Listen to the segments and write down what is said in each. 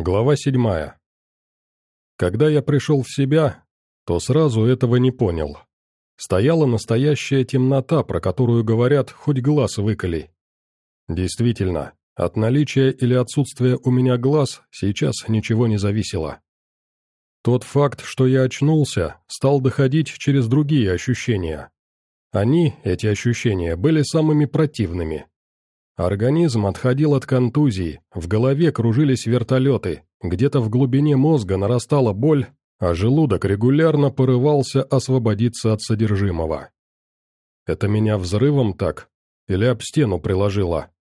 Глава седьмая. Когда я пришел в себя, то сразу этого не понял. Стояла настоящая темнота, про которую говорят «хоть глаз выколи». Действительно, от наличия или отсутствия у меня глаз сейчас ничего не зависело. Тот факт, что я очнулся, стал доходить через другие ощущения. Они, эти ощущения, были самыми противными, Организм отходил от контузий, в голове кружились вертолеты, где-то в глубине мозга нарастала боль, а желудок регулярно порывался освободиться от содержимого. Это меня взрывом так? Или об стену приложило?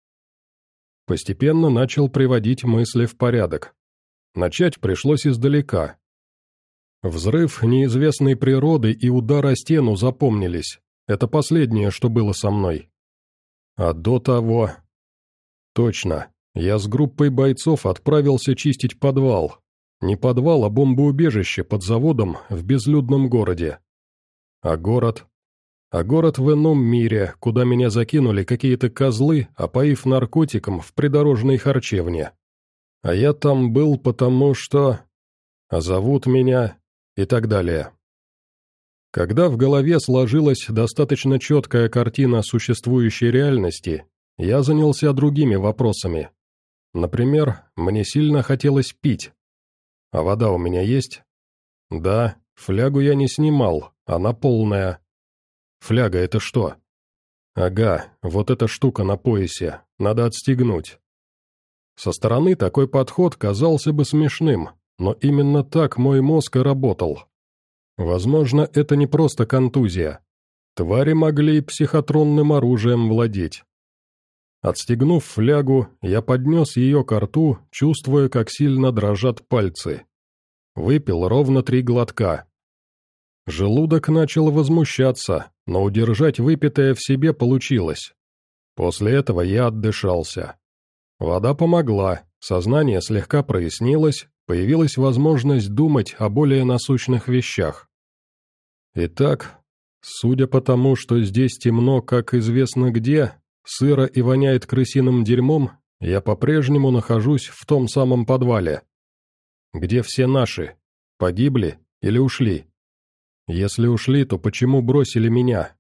Постепенно начал приводить мысли в порядок. Начать пришлось издалека. Взрыв неизвестной природы и удар о стену запомнились. Это последнее, что было со мной. А до того Точно. Я с группой бойцов отправился чистить подвал. Не подвал, а бомбоубежище под заводом в безлюдном городе. А город? А город в ином мире, куда меня закинули какие-то козлы, опоив наркотиком в придорожной харчевне. А я там был потому что... А зовут меня... И так далее. Когда в голове сложилась достаточно четкая картина существующей реальности, я занялся другими вопросами. Например, мне сильно хотелось пить. А вода у меня есть? Да, флягу я не снимал, она полная. Фляга — это что? Ага, вот эта штука на поясе, надо отстегнуть. Со стороны такой подход казался бы смешным, но именно так мой мозг и работал. Возможно, это не просто контузия. Твари могли психотронным оружием владеть. Отстегнув флягу, я поднес ее к рту, чувствуя, как сильно дрожат пальцы. Выпил ровно три глотка. Желудок начал возмущаться, но удержать выпитое в себе получилось. После этого я отдышался. Вода помогла, сознание слегка прояснилось, появилась возможность думать о более насущных вещах. Итак, судя по тому, что здесь темно, как известно где, сыро и воняет крысиным дерьмом, я по-прежнему нахожусь в том самом подвале. Где все наши? Погибли или ушли? Если ушли, то почему бросили меня?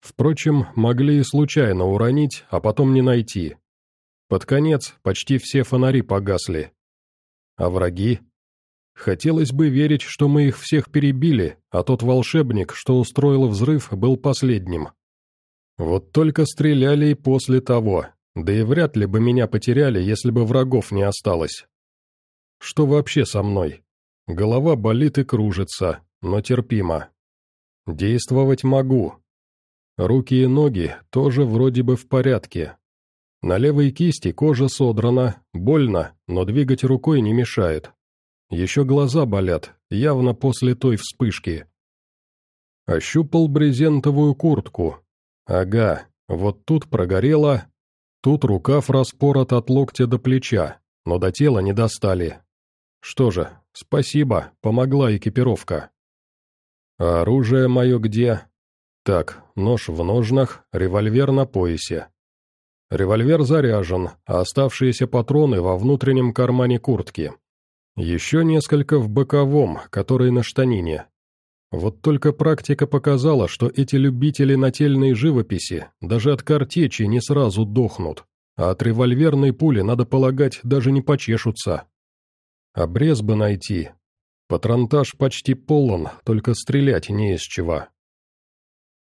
Впрочем, могли и случайно уронить, а потом не найти. Под конец почти все фонари погасли. А враги? Хотелось бы верить, что мы их всех перебили, а тот волшебник, что устроил взрыв, был последним. Вот только стреляли и после того, да и вряд ли бы меня потеряли, если бы врагов не осталось. Что вообще со мной? Голова болит и кружится, но терпимо. Действовать могу. Руки и ноги тоже вроде бы в порядке. На левой кисти кожа содрана, больно, но двигать рукой не мешает. Еще глаза болят, явно после той вспышки. Ощупал брезентовую куртку, Ага, вот тут прогорело, тут рукав распорот от локтя до плеча, но до тела не достали. Что же, спасибо, помогла экипировка. А оружие мое где? Так, нож в ножнах, револьвер на поясе. Револьвер заряжен, а оставшиеся патроны во внутреннем кармане куртки. Еще несколько в боковом, который на штанине. Вот только практика показала, что эти любители нательной живописи даже от картечи не сразу дохнут, а от револьверной пули, надо полагать, даже не почешутся. Обрез бы найти. Патронтаж почти полон, только стрелять не из чего.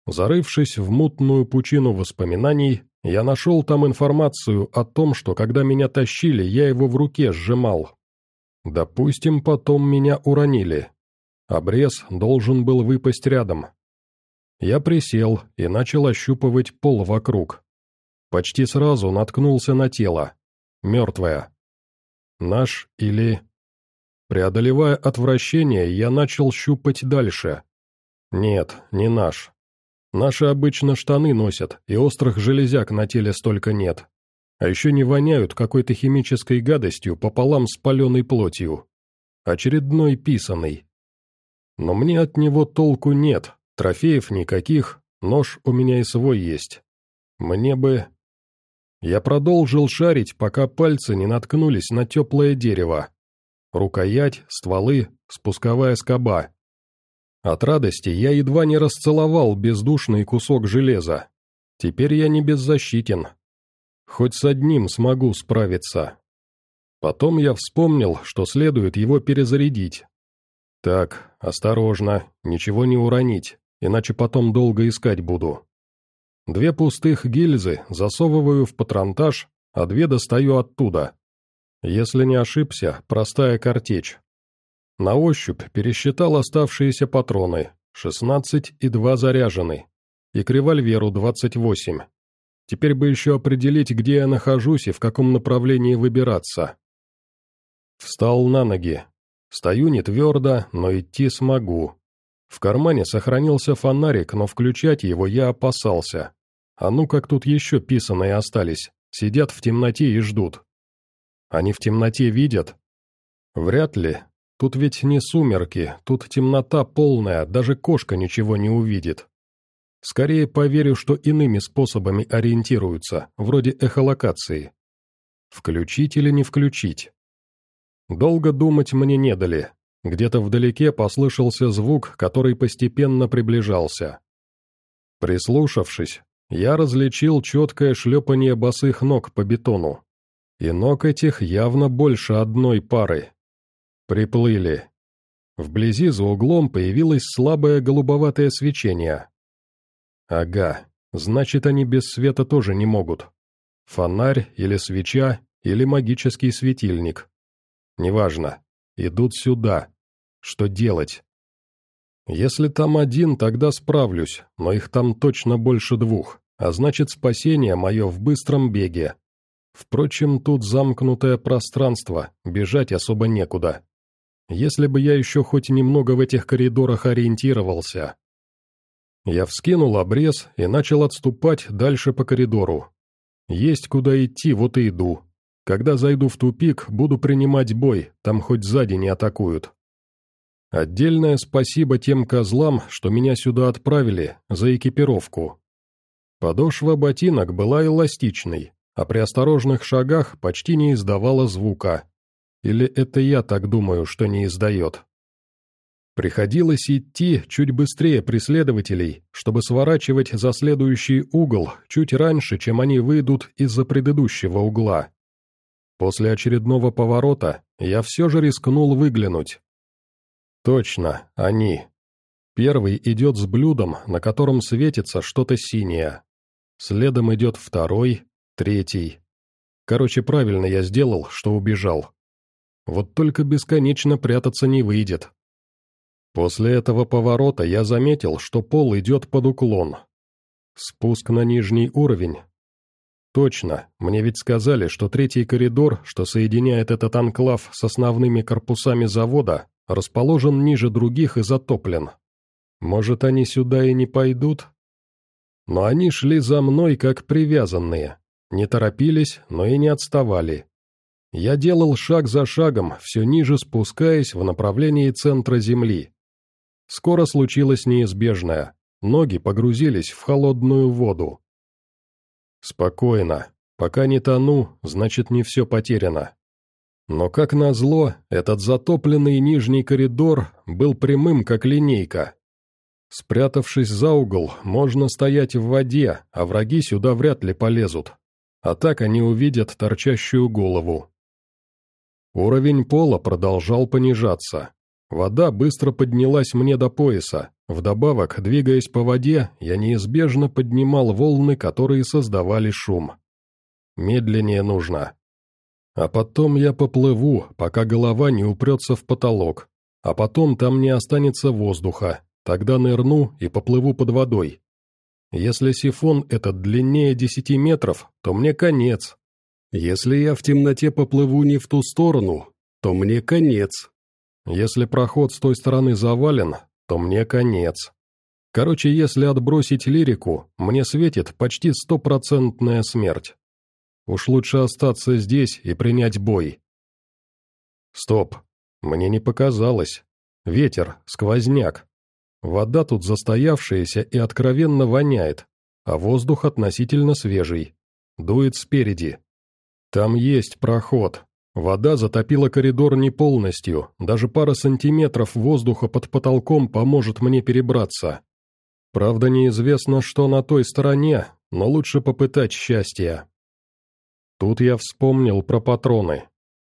Зарывшись в мутную пучину воспоминаний, я нашел там информацию о том, что когда меня тащили, я его в руке сжимал. Допустим, потом меня уронили, Обрез должен был выпасть рядом. Я присел и начал ощупывать пол вокруг. Почти сразу наткнулся на тело. Мертвое. Наш или... Преодолевая отвращение, я начал щупать дальше. Нет, не наш. Наши обычно штаны носят, и острых железяк на теле столько нет. А еще не воняют какой-то химической гадостью пополам с паленой плотью. Очередной писаный. Но мне от него толку нет, трофеев никаких, нож у меня и свой есть. Мне бы... Я продолжил шарить, пока пальцы не наткнулись на теплое дерево, рукоять, стволы, спусковая скоба. От радости я едва не расцеловал бездушный кусок железа. Теперь я не беззащитен. Хоть с одним смогу справиться. Потом я вспомнил, что следует его перезарядить. Так, осторожно, ничего не уронить, иначе потом долго искать буду. Две пустых гильзы засовываю в патронтаж, а две достаю оттуда. Если не ошибся, простая картечь. На ощупь пересчитал оставшиеся патроны, 16 и 2 заряжены, и к револьверу 28. Теперь бы еще определить, где я нахожусь и в каком направлении выбираться. Встал на ноги. Стою не твердо, но идти смогу. В кармане сохранился фонарик, но включать его я опасался. А ну как тут еще писаные остались, сидят в темноте и ждут. Они в темноте видят? Вряд ли. Тут ведь не сумерки, тут темнота полная, даже кошка ничего не увидит. Скорее поверю, что иными способами ориентируются, вроде эхолокации. Включить или не включить? Долго думать мне не дали. Где-то вдалеке послышался звук, который постепенно приближался. Прислушавшись, я различил четкое шлепание босых ног по бетону. И ног этих явно больше одной пары. Приплыли. Вблизи за углом появилось слабое голубоватое свечение. Ага, значит они без света тоже не могут. Фонарь или свеча, или магический светильник. Неважно. Идут сюда. Что делать? Если там один, тогда справлюсь, но их там точно больше двух, а значит спасение мое в быстром беге. Впрочем, тут замкнутое пространство, бежать особо некуда. Если бы я еще хоть немного в этих коридорах ориентировался. Я вскинул обрез и начал отступать дальше по коридору. Есть куда идти, вот и иду. Когда зайду в тупик, буду принимать бой, там хоть сзади не атакуют. Отдельное спасибо тем козлам, что меня сюда отправили, за экипировку. Подошва ботинок была эластичной, а при осторожных шагах почти не издавала звука. Или это я так думаю, что не издает? Приходилось идти чуть быстрее преследователей, чтобы сворачивать за следующий угол чуть раньше, чем они выйдут из-за предыдущего угла. После очередного поворота я все же рискнул выглянуть. Точно, они. Первый идет с блюдом, на котором светится что-то синее. Следом идет второй, третий. Короче, правильно я сделал, что убежал. Вот только бесконечно прятаться не выйдет. После этого поворота я заметил, что пол идет под уклон. Спуск на нижний уровень, Точно, мне ведь сказали, что третий коридор, что соединяет этот анклав с основными корпусами завода, расположен ниже других и затоплен. Может, они сюда и не пойдут? Но они шли за мной как привязанные, не торопились, но и не отставали. Я делал шаг за шагом, все ниже спускаясь в направлении центра Земли. Скоро случилось неизбежное. Ноги погрузились в холодную воду. Спокойно. Пока не тону, значит не все потеряно. Но как назло, этот затопленный нижний коридор был прямым, как линейка. Спрятавшись за угол, можно стоять в воде, а враги сюда вряд ли полезут. А так они увидят торчащую голову. Уровень пола продолжал понижаться. Вода быстро поднялась мне до пояса, Вдобавок, двигаясь по воде, я неизбежно поднимал волны, которые создавали шум. Медленнее нужно. А потом я поплыву, пока голова не упрется в потолок. А потом там не останется воздуха, тогда нырну и поплыву под водой. Если сифон этот длиннее десяти метров, то мне конец. Если я в темноте поплыву не в ту сторону, то мне конец. Если проход с той стороны завален, то мне конец. Короче, если отбросить лирику, мне светит почти стопроцентная смерть. Уж лучше остаться здесь и принять бой. Стоп, мне не показалось. Ветер, сквозняк. Вода тут застоявшаяся и откровенно воняет, а воздух относительно свежий. Дует спереди. Там есть проход. Вода затопила коридор не полностью, даже пара сантиметров воздуха под потолком поможет мне перебраться. Правда, неизвестно, что на той стороне, но лучше попытать счастья. Тут я вспомнил про патроны.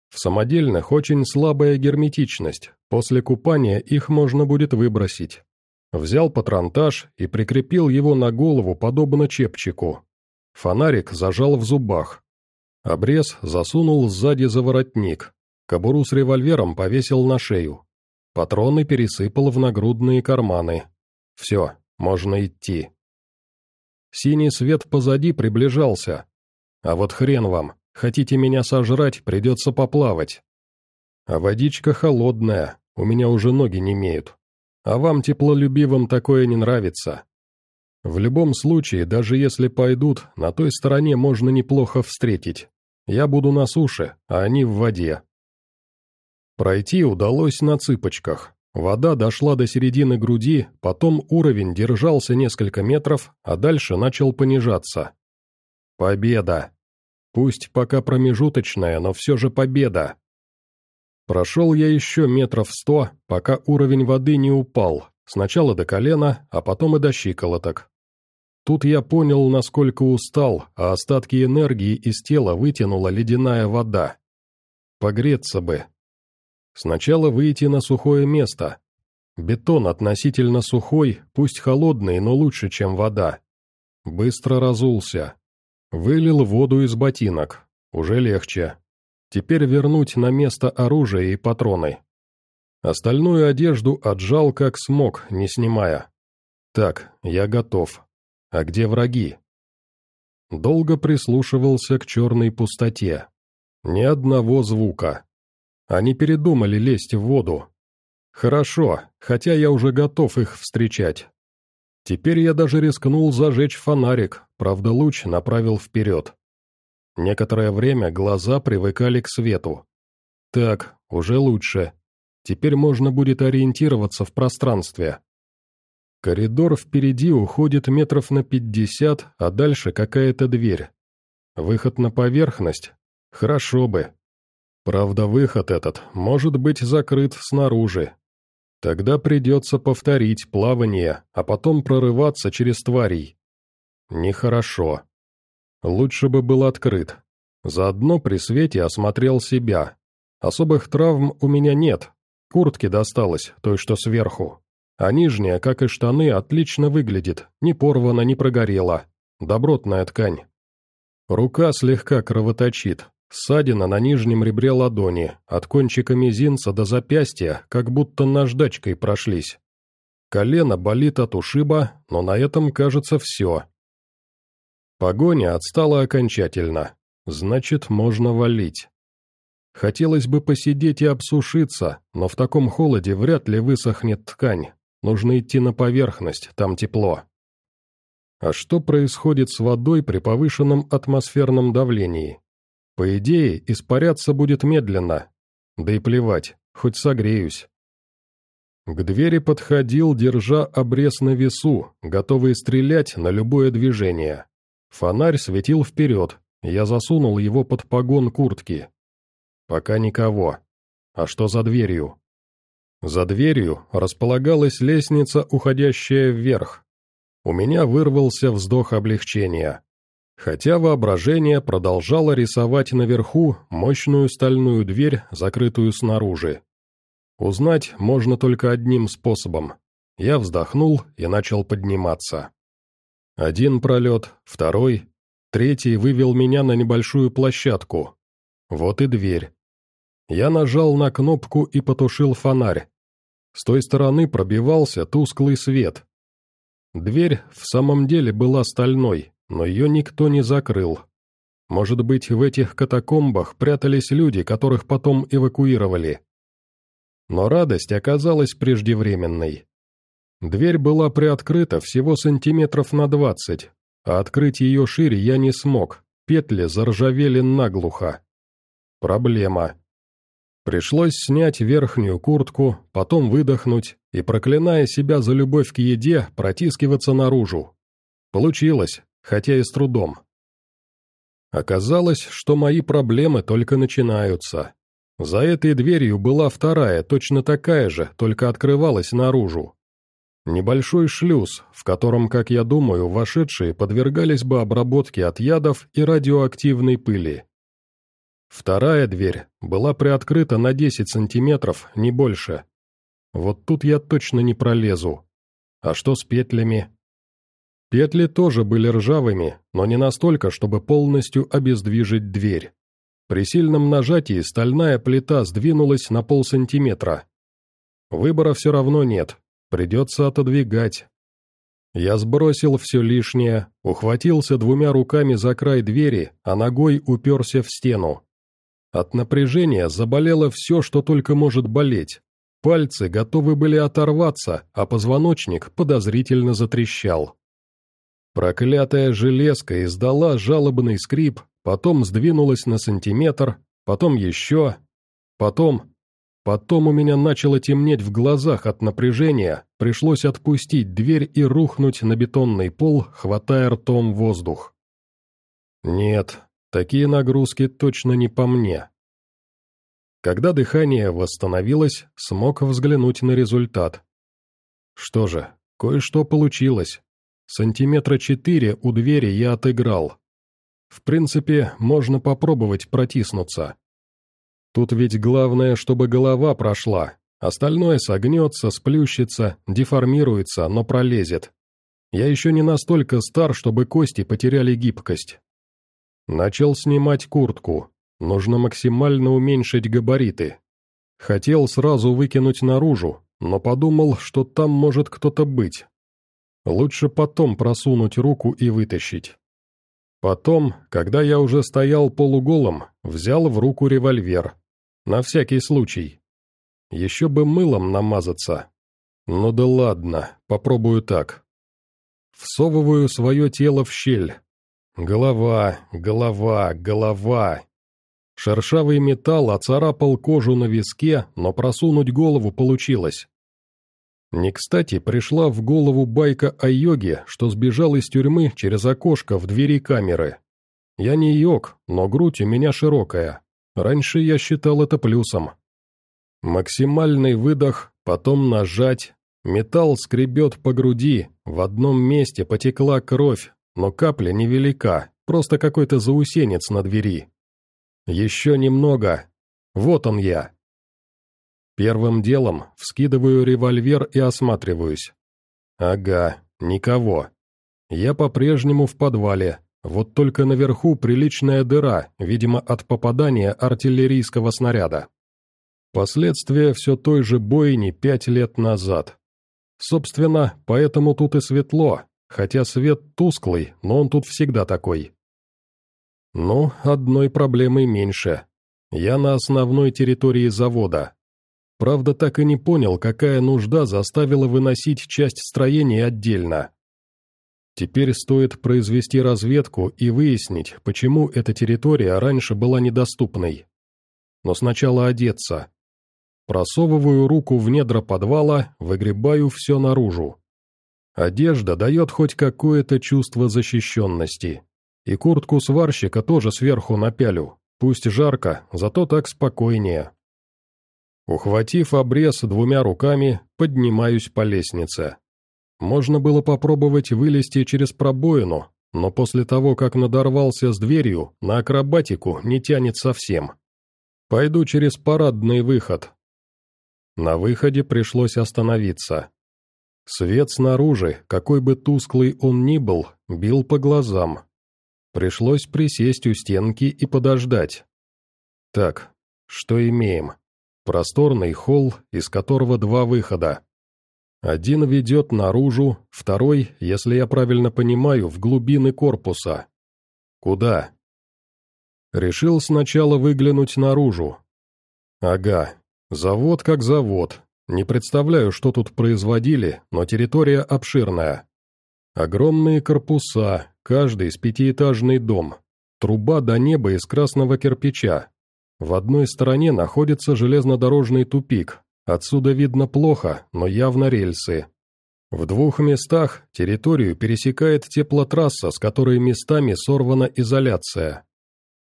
В самодельных очень слабая герметичность, после купания их можно будет выбросить. Взял патронтаж и прикрепил его на голову, подобно чепчику. Фонарик зажал в зубах, Обрез засунул сзади за воротник, кобуру с револьвером повесил на шею. Патроны пересыпал в нагрудные карманы. Все, можно идти. Синий свет позади приближался. А вот хрен вам, хотите меня сожрать, придется поплавать. А водичка холодная, у меня уже ноги не имеют. А вам, теплолюбивым, такое не нравится. В любом случае, даже если пойдут, на той стороне можно неплохо встретить. Я буду на суше, а они в воде. Пройти удалось на цыпочках. Вода дошла до середины груди, потом уровень держался несколько метров, а дальше начал понижаться. Победа! Пусть пока промежуточная, но все же победа! Прошел я еще метров сто, пока уровень воды не упал, сначала до колена, а потом и до щиколоток. Тут я понял, насколько устал, а остатки энергии из тела вытянула ледяная вода. Погреться бы. Сначала выйти на сухое место. Бетон относительно сухой, пусть холодный, но лучше, чем вода. Быстро разулся. Вылил воду из ботинок. Уже легче. Теперь вернуть на место оружие и патроны. Остальную одежду отжал как смог, не снимая. Так, я готов. А где враги? Долго прислушивался к черной пустоте. Ни одного звука. Они передумали лезть в воду. Хорошо, хотя я уже готов их встречать. Теперь я даже рискнул зажечь фонарик, правда луч направил вперед. Некоторое время глаза привыкали к свету. Так, уже лучше. Теперь можно будет ориентироваться в пространстве. Коридор впереди уходит метров на пятьдесят, а дальше какая-то дверь. Выход на поверхность? Хорошо бы. Правда, выход этот может быть закрыт снаружи. Тогда придется повторить плавание, а потом прорываться через тварей. Нехорошо. Лучше бы был открыт. Заодно при свете осмотрел себя. Особых травм у меня нет, Куртки досталось, той, что сверху. А нижняя, как и штаны, отлично выглядит, не порвана, не прогорела. Добротная ткань. Рука слегка кровоточит. Ссадина на нижнем ребре ладони, от кончика мизинца до запястья, как будто наждачкой прошлись. Колено болит от ушиба, но на этом, кажется, все. Погоня отстала окончательно. Значит, можно валить. Хотелось бы посидеть и обсушиться, но в таком холоде вряд ли высохнет ткань. Нужно идти на поверхность, там тепло. А что происходит с водой при повышенном атмосферном давлении? По идее, испаряться будет медленно. Да и плевать, хоть согреюсь. К двери подходил, держа обрез на весу, готовый стрелять на любое движение. Фонарь светил вперед, я засунул его под погон куртки, Пока никого. А что за дверью? За дверью располагалась лестница, уходящая вверх. У меня вырвался вздох облегчения. Хотя воображение продолжало рисовать наверху мощную стальную дверь, закрытую снаружи. Узнать можно только одним способом. Я вздохнул и начал подниматься. Один пролет, второй, третий вывел меня на небольшую площадку. Вот и дверь. Я нажал на кнопку и потушил фонарь. С той стороны пробивался тусклый свет. Дверь в самом деле была стальной, но ее никто не закрыл. Может быть, в этих катакомбах прятались люди, которых потом эвакуировали. Но радость оказалась преждевременной. Дверь была приоткрыта всего сантиметров на двадцать, а открыть ее шире я не смог, петли заржавели наглухо. Проблема. Пришлось снять верхнюю куртку, потом выдохнуть и, проклиная себя за любовь к еде, протискиваться наружу. Получилось, хотя и с трудом. Оказалось, что мои проблемы только начинаются. За этой дверью была вторая, точно такая же, только открывалась наружу. Небольшой шлюз, в котором, как я думаю, вошедшие подвергались бы обработке от ядов и радиоактивной пыли. Вторая дверь была приоткрыта на 10 сантиметров, не больше. Вот тут я точно не пролезу. А что с петлями? Петли тоже были ржавыми, но не настолько, чтобы полностью обездвижить дверь. При сильном нажатии стальная плита сдвинулась на полсантиметра. Выбора все равно нет, придется отодвигать. Я сбросил все лишнее, ухватился двумя руками за край двери, а ногой уперся в стену. От напряжения заболело все, что только может болеть. Пальцы готовы были оторваться, а позвоночник подозрительно затрещал. Проклятая железка издала жалобный скрип, потом сдвинулась на сантиметр, потом еще, потом... Потом у меня начало темнеть в глазах от напряжения, пришлось отпустить дверь и рухнуть на бетонный пол, хватая ртом воздух. Нет, такие нагрузки точно не по мне. Когда дыхание восстановилось, смог взглянуть на результат. Что же, кое-что получилось. Сантиметра четыре у двери я отыграл. В принципе, можно попробовать протиснуться. Тут ведь главное, чтобы голова прошла. Остальное согнется, сплющится, деформируется, но пролезет. Я еще не настолько стар, чтобы кости потеряли гибкость. Начал снимать куртку. Нужно максимально уменьшить габариты. Хотел сразу выкинуть наружу, но подумал, что там может кто-то быть. Лучше потом просунуть руку и вытащить. Потом, когда я уже стоял полуголым, взял в руку револьвер. На всякий случай. Еще бы мылом намазаться. Ну да ладно, попробую так. Всовываю свое тело в щель. Голова, голова, голова. Шершавый металл оцарапал кожу на виске, но просунуть голову получилось. Не кстати пришла в голову байка о йоге, что сбежал из тюрьмы через окошко в двери камеры. Я не йог, но грудь у меня широкая. Раньше я считал это плюсом. Максимальный выдох, потом нажать. Металл скребет по груди, в одном месте потекла кровь, но капля невелика, просто какой-то заусенец на двери. Еще немного. Вот он я. Первым делом вскидываю револьвер и осматриваюсь. Ага, никого. Я по-прежнему в подвале, вот только наверху приличная дыра, видимо, от попадания артиллерийского снаряда. Последствия все той же бойни пять лет назад. Собственно, поэтому тут и светло, хотя свет тусклый, но он тут всегда такой. Ну, одной проблемой меньше. Я на основной территории завода, Правда, так и не понял, какая нужда заставила выносить часть строения отдельно. Теперь стоит произвести разведку и выяснить, почему эта территория раньше была недоступной. Но сначала одеться. Просовываю руку в недра подвала, выгребаю все наружу. Одежда дает хоть какое-то чувство защищенности. И куртку сварщика тоже сверху напялю. Пусть жарко, зато так спокойнее. Ухватив обрез двумя руками, поднимаюсь по лестнице. Можно было попробовать вылезти через пробоину, но после того, как надорвался с дверью, на акробатику не тянет совсем. Пойду через парадный выход. На выходе пришлось остановиться. Свет снаружи, какой бы тусклый он ни был, бил по глазам. Пришлось присесть у стенки и подождать. Так, что имеем? Просторный холл, из которого два выхода. Один ведет наружу, второй, если я правильно понимаю, в глубины корпуса. Куда? Решил сначала выглянуть наружу. Ага, завод как завод. Не представляю, что тут производили, но территория обширная. Огромные корпуса, каждый с пятиэтажный дом. Труба до неба из красного кирпича, в одной стороне находится железнодорожный тупик, отсюда видно плохо, но явно рельсы. В двух местах территорию пересекает теплотрасса, с которой местами сорвана изоляция.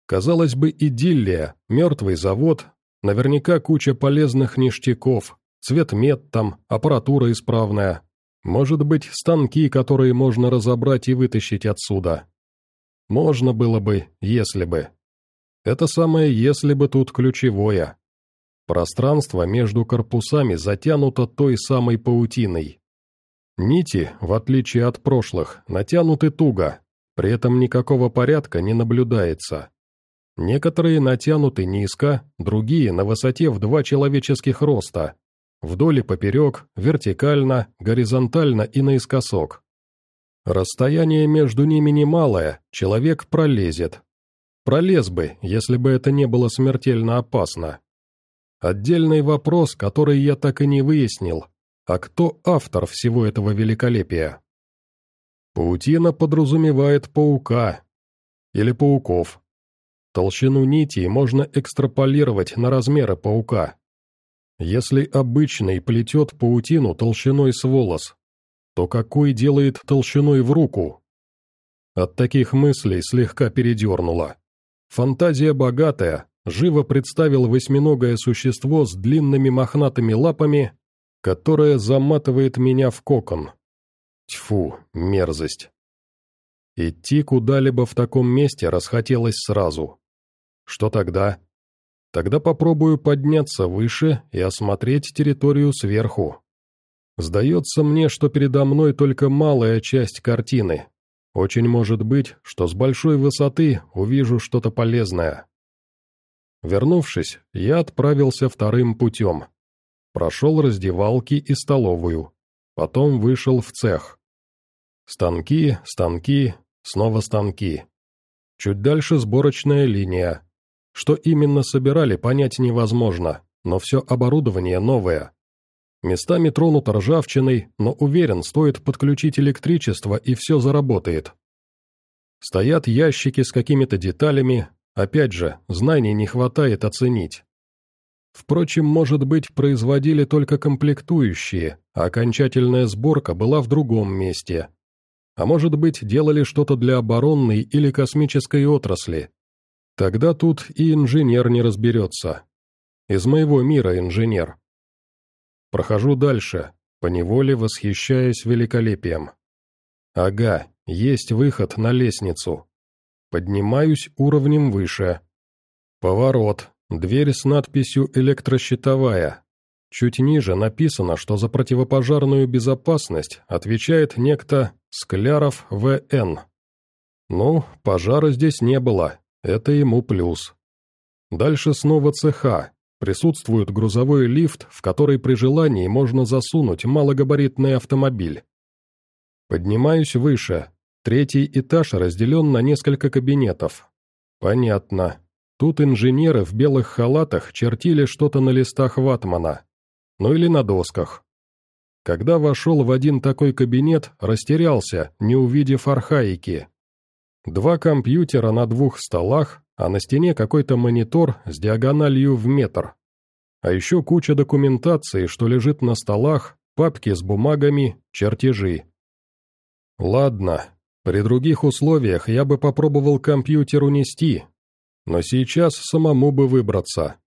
Казалось бы, идиллия, мертвый завод, наверняка куча полезных ништяков, цвет мед там, аппаратура исправная. Может быть, станки, которые можно разобрать и вытащить отсюда. Можно было бы, если бы. Это самое «если бы» тут ключевое. Пространство между корпусами затянуто той самой паутиной. Нити, в отличие от прошлых, натянуты туго, при этом никакого порядка не наблюдается. Некоторые натянуты низко, другие на высоте в два человеческих роста. Вдоль и поперек, вертикально, горизонтально и наискосок. Расстояние между ними немалое, человек пролезет. Пролез бы, если бы это не было смертельно опасно. Отдельный вопрос, который я так и не выяснил. А кто автор всего этого великолепия? Паутина подразумевает паука. Или пауков. Толщину нитей можно экстраполировать на размеры паука. Если обычный плетет паутину толщиной с волос, то какой делает толщиной в руку? От таких мыслей слегка передернуло. Фантазия богатая, живо представил восьминогое существо с длинными мохнатыми лапами, которое заматывает меня в кокон. Тьфу, мерзость. Идти куда-либо в таком месте расхотелось сразу. Что тогда? Тогда попробую подняться выше и осмотреть территорию сверху. Сдается мне, что передо мной только малая часть картины. Очень может быть, что с большой высоты увижу что-то полезное. Вернувшись, я отправился вторым путем. Прошел раздевалки и столовую. Потом вышел в цех. Станки, станки, снова станки. Чуть дальше сборочная линия. Что именно собирали, понять невозможно, но все оборудование новое. Местами тронуто ржавчиной, но уверен, стоит подключить электричество и все заработает. Стоят ящики с какими-то деталями, опять же, знаний не хватает оценить. Впрочем, может быть, производили только комплектующие, а окончательная сборка была в другом месте. А может быть, делали что-то для оборонной или космической отрасли. Тогда тут и инженер не разберется. Из моего мира инженер. Прохожу дальше, поневоле восхищаясь великолепием. Ага, есть выход на лестницу. Поднимаюсь уровнем выше. Поворот, Дверь с надписью «Электрощитовая». Чуть ниже написано, что за противопожарную безопасность отвечает некто Скляров В.Н. Ну, пожара здесь не было, это ему плюс. Дальше снова цеха. Присутствует грузовой лифт, в который при желании можно засунуть малогабаритный автомобиль. Поднимаюсь выше. Третий этаж разделен на несколько кабинетов. Понятно. Тут инженеры в белых халатах чертили что-то на листах ватмана. Ну или на досках. Когда вошел в один такой кабинет, растерялся, не увидев архаики. Два компьютера на двух столах, а на стене какой-то монитор с диагональю в метр. А еще куча документации, что лежит на столах, папки с бумагами, чертежи. Ладно, при других условиях я бы попробовал компьютер унести, но сейчас самому бы выбраться.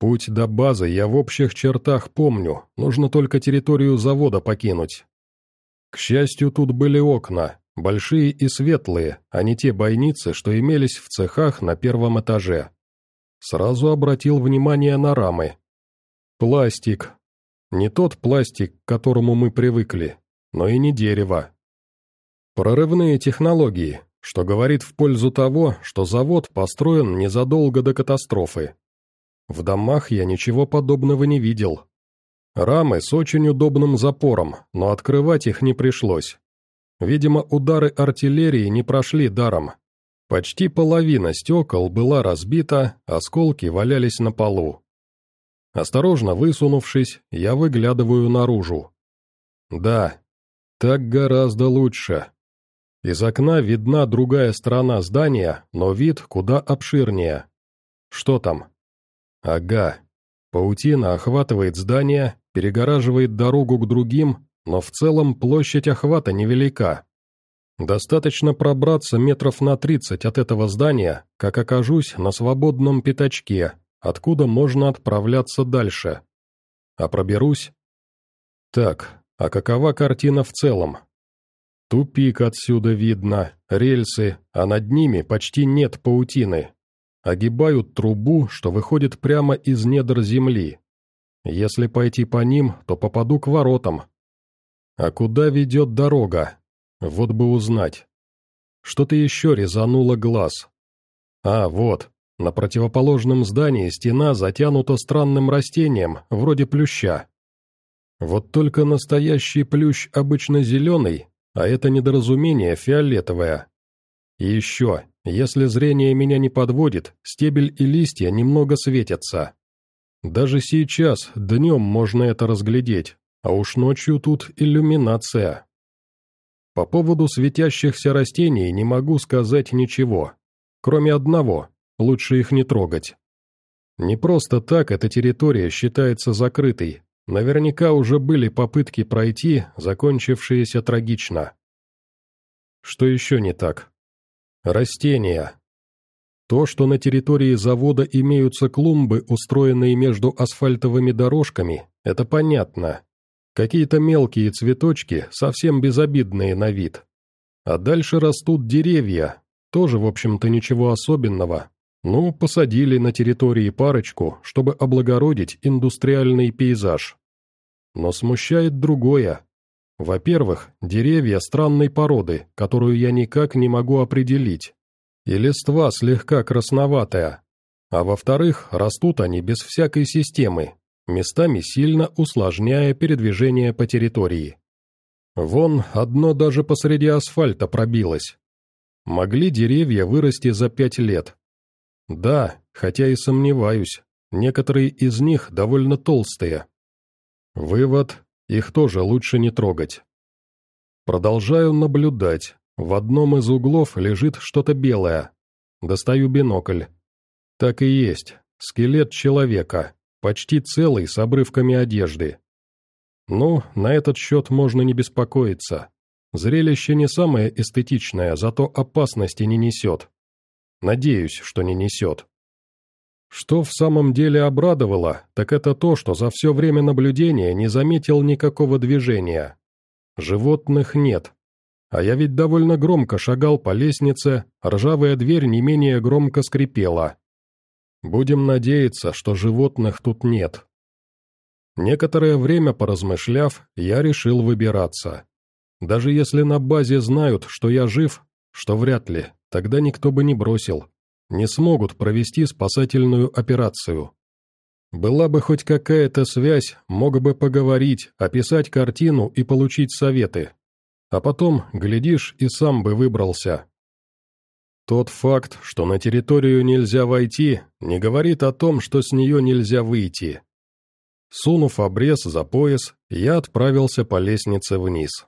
Путь до базы я в общих чертах помню, нужно только территорию завода покинуть. К счастью, тут были окна, большие и светлые, а не те бойницы, что имелись в цехах на первом этаже. Сразу обратил внимание на рамы. Пластик. Не тот пластик, к которому мы привыкли, но и не дерево. Прорывные технологии, что говорит в пользу того, что завод построен незадолго до катастрофы. В домах я ничего подобного не видел. Рамы с очень удобным запором, но открывать их не пришлось. Видимо, удары артиллерии не прошли даром. Почти половина стекол была разбита, осколки валялись на полу. Осторожно высунувшись, я выглядываю наружу. Да, так гораздо лучше. Из окна видна другая сторона здания, но вид куда обширнее. Что там? Ага. Паутина охватывает здание, перегораживает дорогу к другим, но в целом площадь охвата невелика. Достаточно пробраться метров на тридцать от этого здания, как окажусь на свободном пятачке, откуда можно отправляться дальше. А проберусь? Так, а какова картина в целом? Тупик отсюда видно, рельсы, а над ними почти нет паутины. Огибают трубу, что выходит прямо из недр земли. Если пойти по ним, то попаду к воротам. А куда ведет дорога? Вот бы узнать. Что-то еще резануло глаз. А, вот, на противоположном здании стена затянута странным растением, вроде плюща. Вот только настоящий плющ обычно зеленый, а это недоразумение фиолетовое. И еще, если зрение меня не подводит, стебель и листья немного светятся. Даже сейчас, днем можно это разглядеть, а уж ночью тут иллюминация. По поводу светящихся растений не могу сказать ничего, кроме одного, лучше их не трогать. Не просто так эта территория считается закрытой, наверняка уже были попытки пройти, закончившиеся трагично. Что еще не так? Растения. То, что на территории завода имеются клумбы, устроенные между асфальтовыми дорожками, это понятно. Какие-то мелкие цветочки, совсем безобидные на вид. А дальше растут деревья, тоже, в общем-то, ничего особенного. Ну, посадили на территории парочку, чтобы облагородить индустриальный пейзаж. Но смущает другое. Во-первых, деревья странной породы, которую я никак не могу определить и листва слегка красноватая. А во-вторых, растут они без всякой системы, местами сильно усложняя передвижение по территории. Вон, одно даже посреди асфальта пробилось. Могли деревья вырасти за пять лет. Да, хотя и сомневаюсь, некоторые из них довольно толстые. Вывод, их тоже лучше не трогать. Продолжаю наблюдать, в одном из углов лежит что-то белое. Достаю бинокль. Так и есть, скелет человека, почти целый, с обрывками одежды. Ну, на этот счет можно не беспокоиться. Зрелище не самое эстетичное, зато опасности не несет. Надеюсь, что не несет. Что в самом деле обрадовало, так это то, что за все время наблюдения не заметил никакого движения. Животных нет, а я ведь довольно громко шагал по лестнице, ржавая дверь не менее громко скрипела. Будем надеяться, что животных тут нет. Некоторое время поразмышляв, я решил выбираться. Даже если на базе знают, что я жив, что вряд ли, тогда никто бы не бросил. Не смогут провести спасательную операцию. Была бы хоть какая-то связь, мог бы поговорить, описать картину и получить советы. А потом, глядишь, и сам бы выбрался. Тот факт, что на территорию нельзя войти, не говорит о том, что с нее нельзя выйти. Сунув обрез за пояс, я отправился по лестнице вниз.